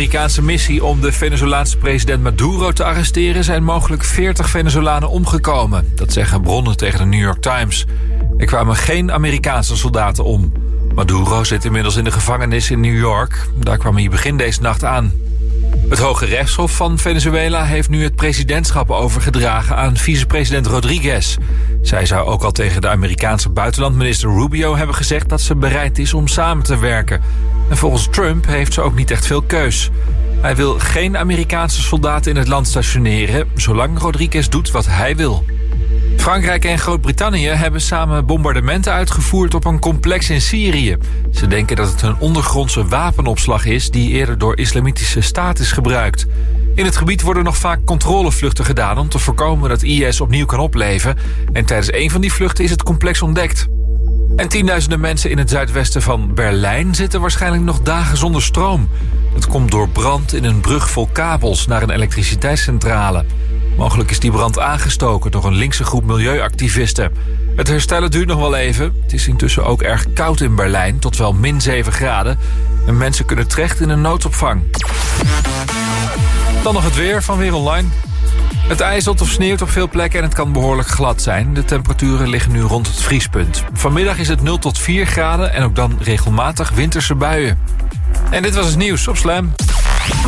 Amerikaanse missie om de Venezolaanse president Maduro te arresteren... zijn mogelijk 40 Venezolanen omgekomen. Dat zeggen bronnen tegen de New York Times. Er kwamen geen Amerikaanse soldaten om. Maduro zit inmiddels in de gevangenis in New York. Daar kwam hij begin deze nacht aan. Het Hoge Rechtshof van Venezuela heeft nu het presidentschap overgedragen aan vicepresident Rodriguez. Zij zou ook al tegen de Amerikaanse buitenlandminister Rubio hebben gezegd dat ze bereid is om samen te werken. En volgens Trump heeft ze ook niet echt veel keus. Hij wil geen Amerikaanse soldaten in het land stationeren, zolang Rodriguez doet wat hij wil. Frankrijk en Groot-Brittannië hebben samen bombardementen uitgevoerd op een complex in Syrië. Ze denken dat het een ondergrondse wapenopslag is die eerder door islamitische staat is gebruikt. In het gebied worden nog vaak controlevluchten gedaan om te voorkomen dat IS opnieuw kan opleven. En tijdens een van die vluchten is het complex ontdekt. En tienduizenden mensen in het zuidwesten van Berlijn zitten waarschijnlijk nog dagen zonder stroom. Dat komt door brand in een brug vol kabels naar een elektriciteitscentrale. Mogelijk is die brand aangestoken door een linkse groep milieuactivisten. Het herstellen duurt nog wel even. Het is intussen ook erg koud in Berlijn, tot wel min 7 graden. En mensen kunnen terecht in een noodopvang. Dan nog het weer van Weer Online. Het ijzelt of sneeuwt op veel plekken en het kan behoorlijk glad zijn. De temperaturen liggen nu rond het vriespunt. Vanmiddag is het 0 tot 4 graden en ook dan regelmatig winterse buien. En dit was het nieuws op Slam.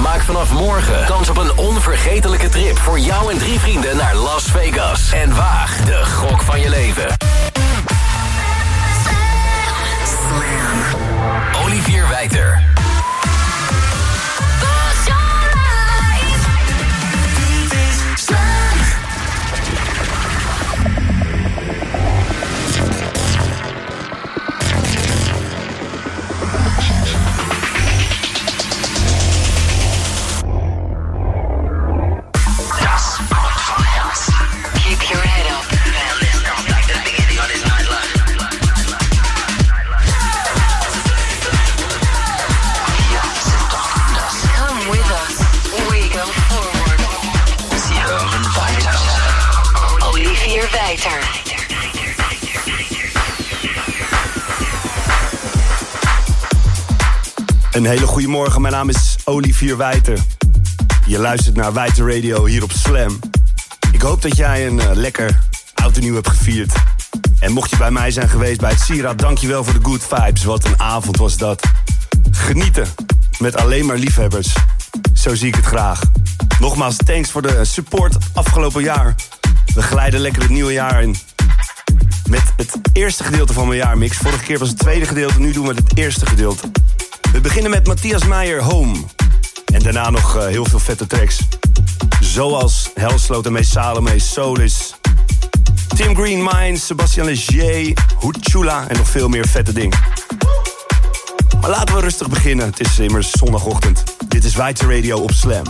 Maak vanaf morgen kans op een onvergetelijke trip voor jou en drie vrienden naar Las Vegas. En waag de gok van je leven. Olivier Wijter. Een hele goede morgen, mijn naam is Olivier Wijter. Je luistert naar Wijter Radio hier op Slam. Ik hoop dat jij een eh, lekker oud en nieuw hebt gevierd. En mocht je bij mij zijn geweest bij het Sieraad, dankjewel voor de good vibes. Wat een avond was dat. Genieten met alleen maar liefhebbers. Zo zie ik het graag. Nogmaals, thanks voor de support afgelopen jaar. We glijden lekker het nieuwe jaar in. Met het eerste gedeelte van mijn jaarmix. Vorige keer was het tweede gedeelte, nu doen we het eerste gedeelte. We beginnen met Matthias Meijer, Home. En daarna nog eh, heel veel vette tracks. Zoals Helsloot en Salome, Solis. Tim Green Minds, Sebastian Leger, Huchula en nog veel meer vette dingen. Maar laten we rustig beginnen. Het is immers zondagochtend. Dit is Wijter Radio op Slam.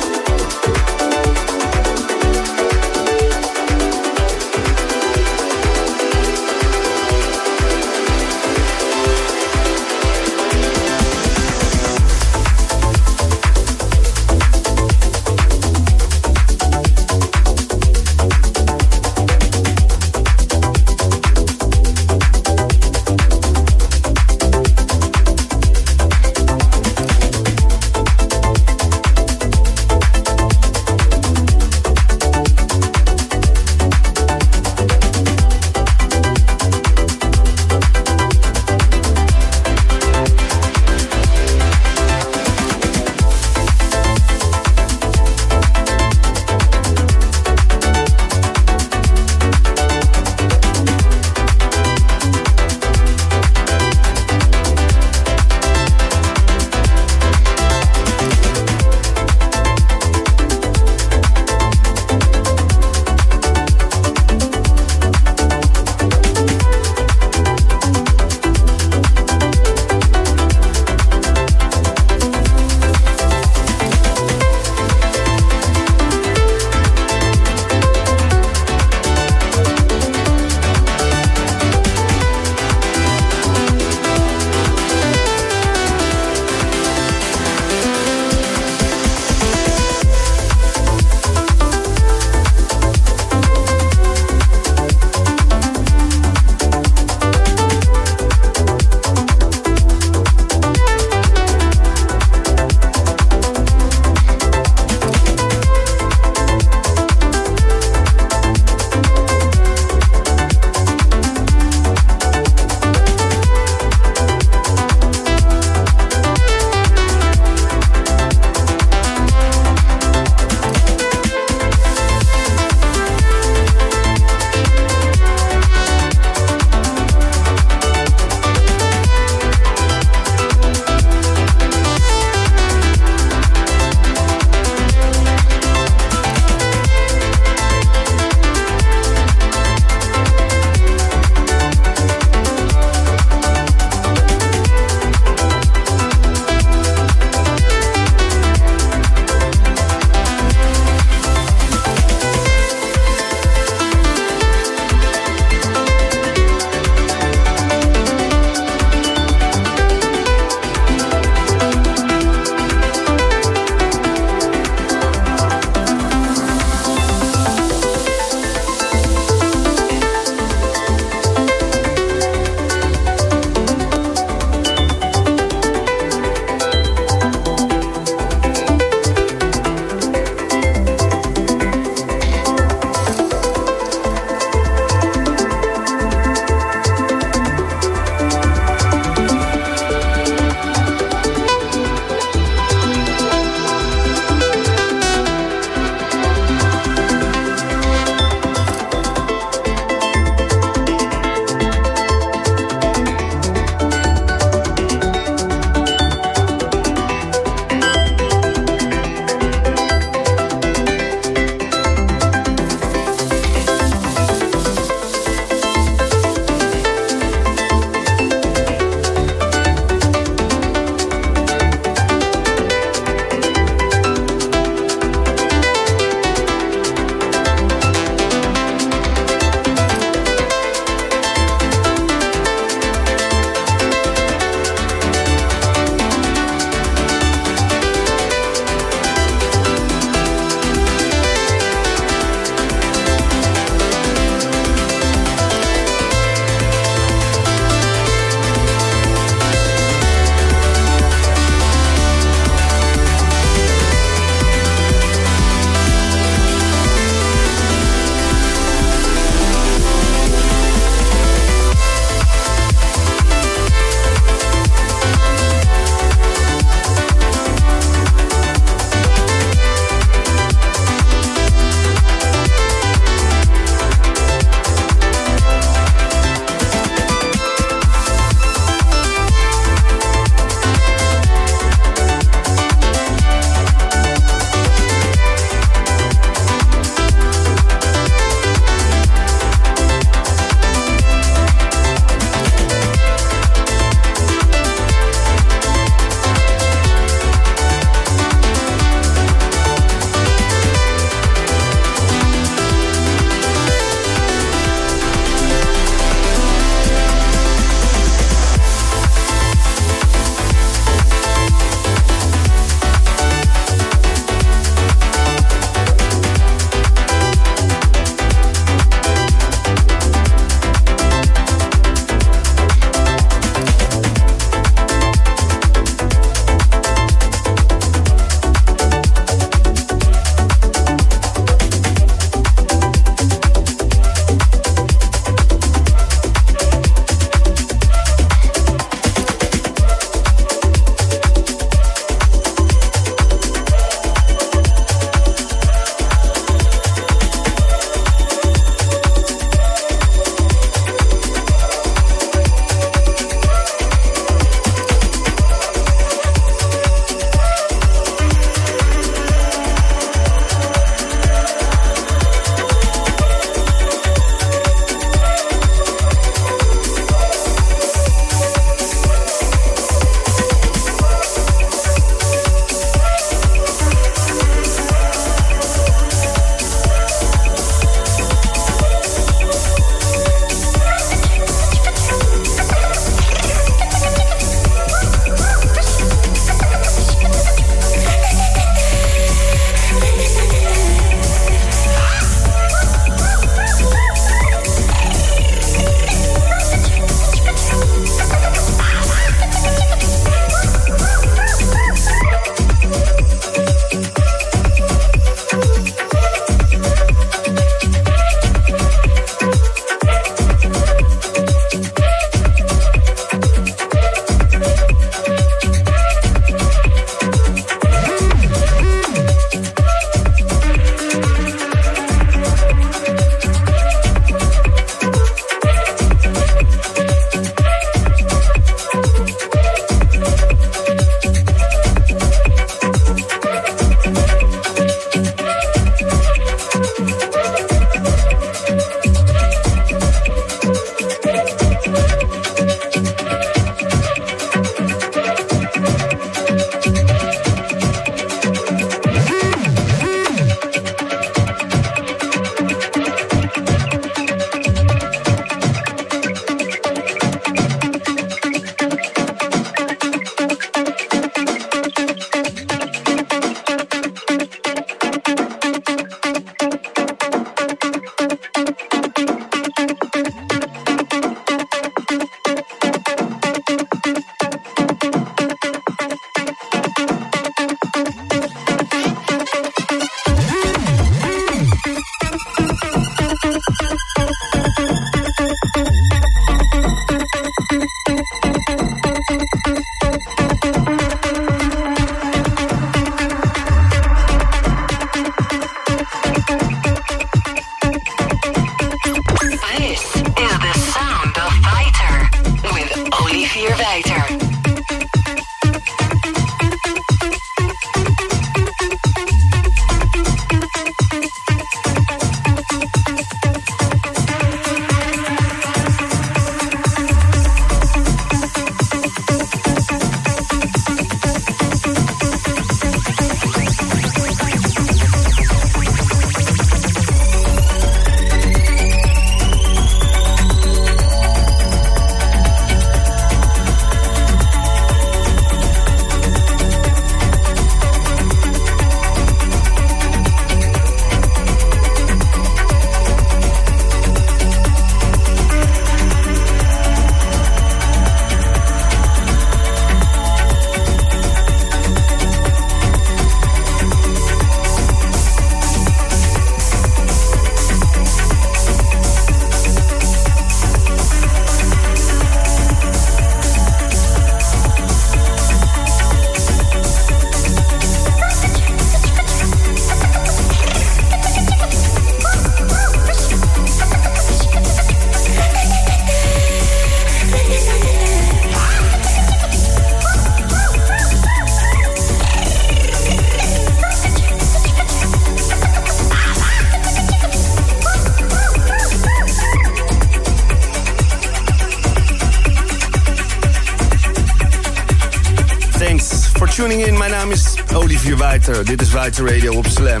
Tuning in. Mijn naam is Olivier Wijter. Dit is Wijter Radio op Slam.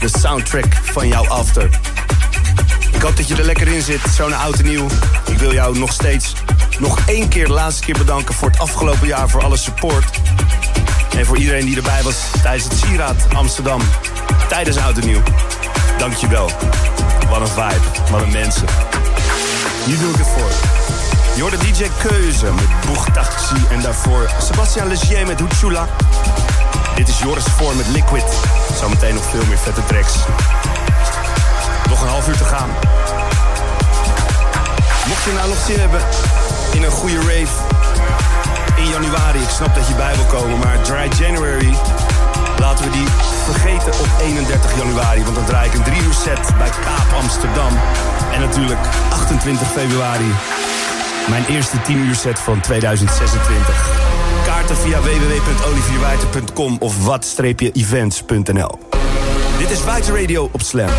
De soundtrack van jouw after. Ik hoop dat je er lekker in zit, zo'n oud en nieuw. Ik wil jou nog steeds nog één keer, de laatste keer bedanken... voor het afgelopen jaar, voor alle support. En voor iedereen die erbij was tijdens het Sieraad Amsterdam. Tijdens oud en nieuw. Dankjewel. Wat een vibe, wat een mensen. Hier doe ik het voor. Je DJ Keuze met Boeg Taxi en daarvoor Sebastian Legier met Huchula. Dit is Joris Voor met Liquid. Zometeen nog veel meer vette tracks. Nog een half uur te gaan. Mocht je nou nog zin hebben in een goede rave in januari, ik snap dat je bij wil komen, maar Dry January, laten we die vergeten op 31 januari. Want dan draai ik een drie uur set bij Kaap Amsterdam. En natuurlijk 28 februari mijn eerste 10 uur set van 2026. Kaarten via www.olivierwijter.com of wat-events.nl. Dit is Wijter Radio op Slam.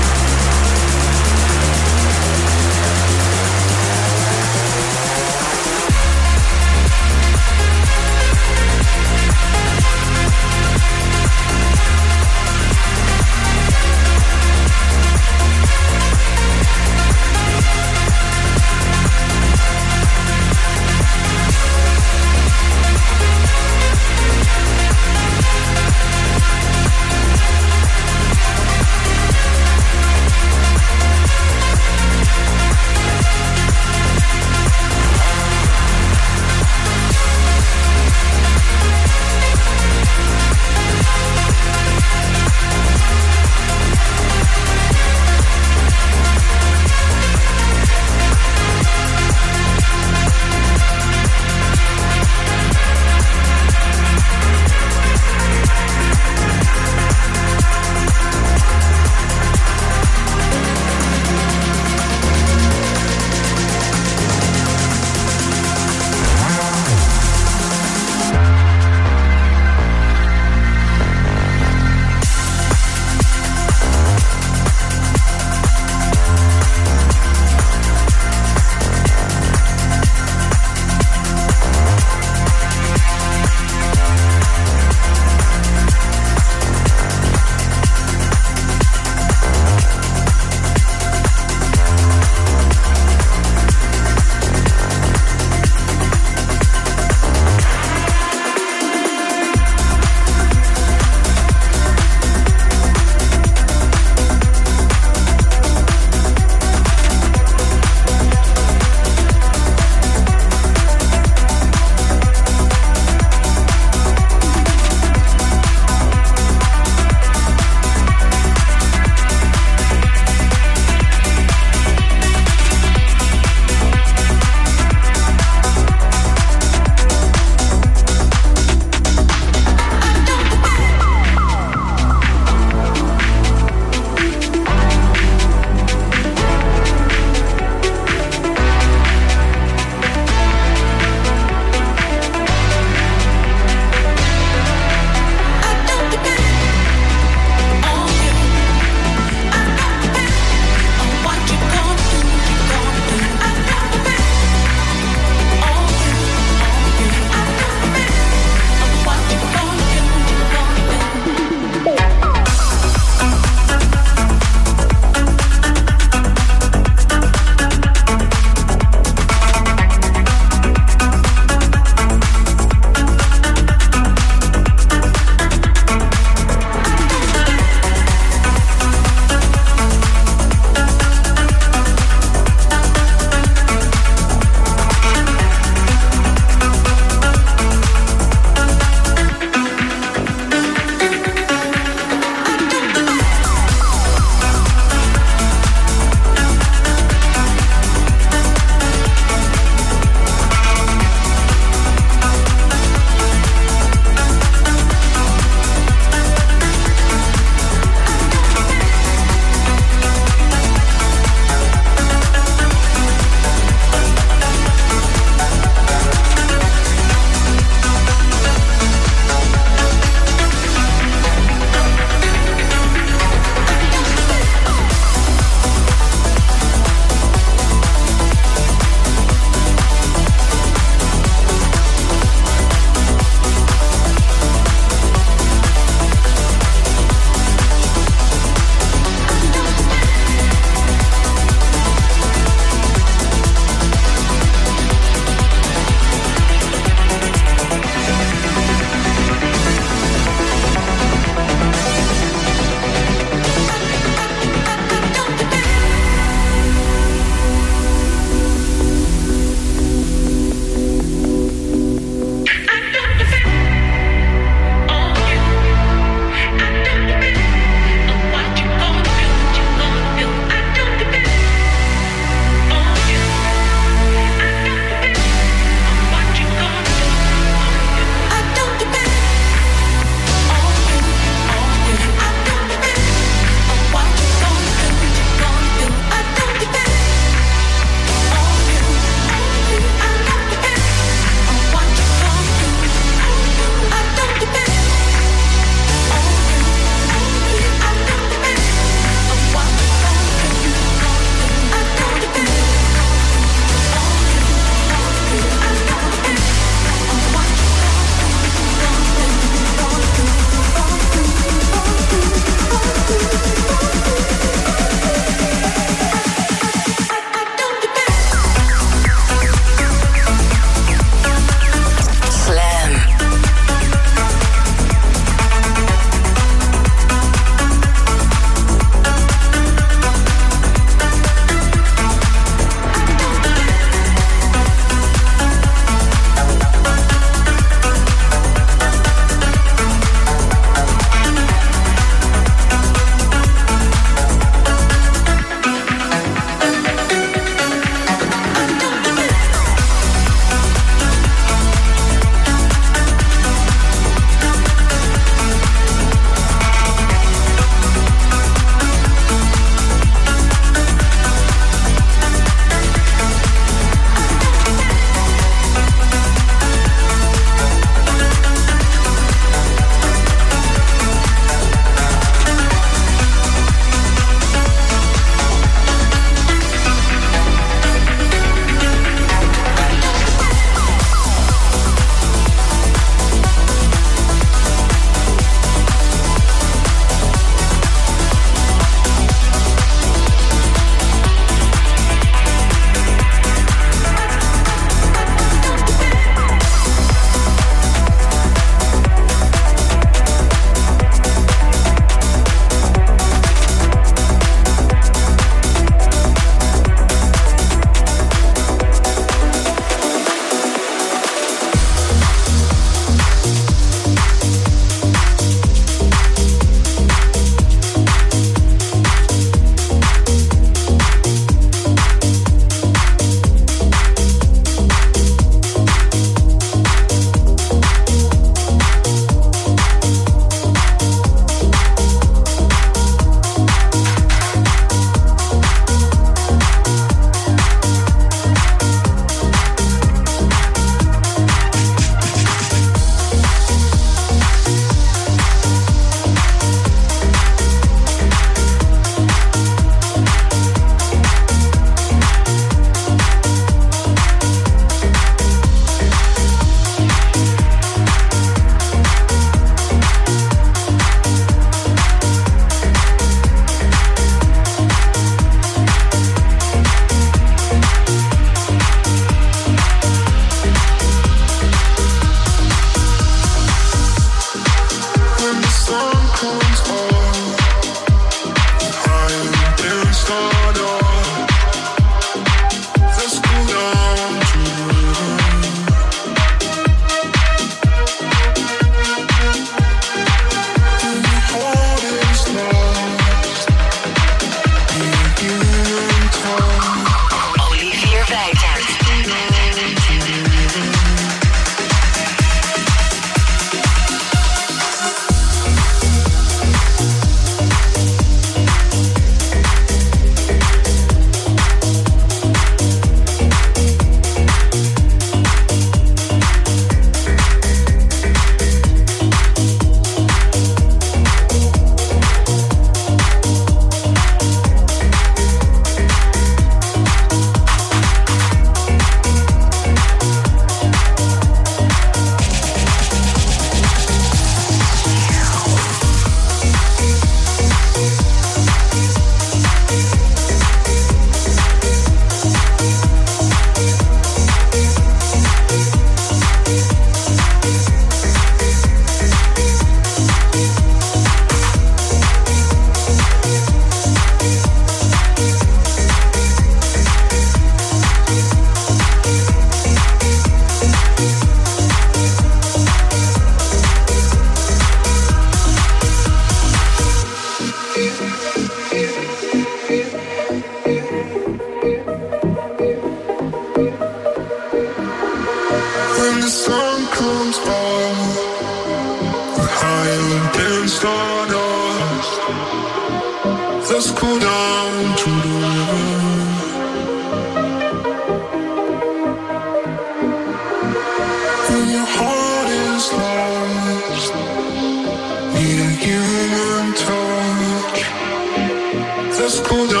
Let's go down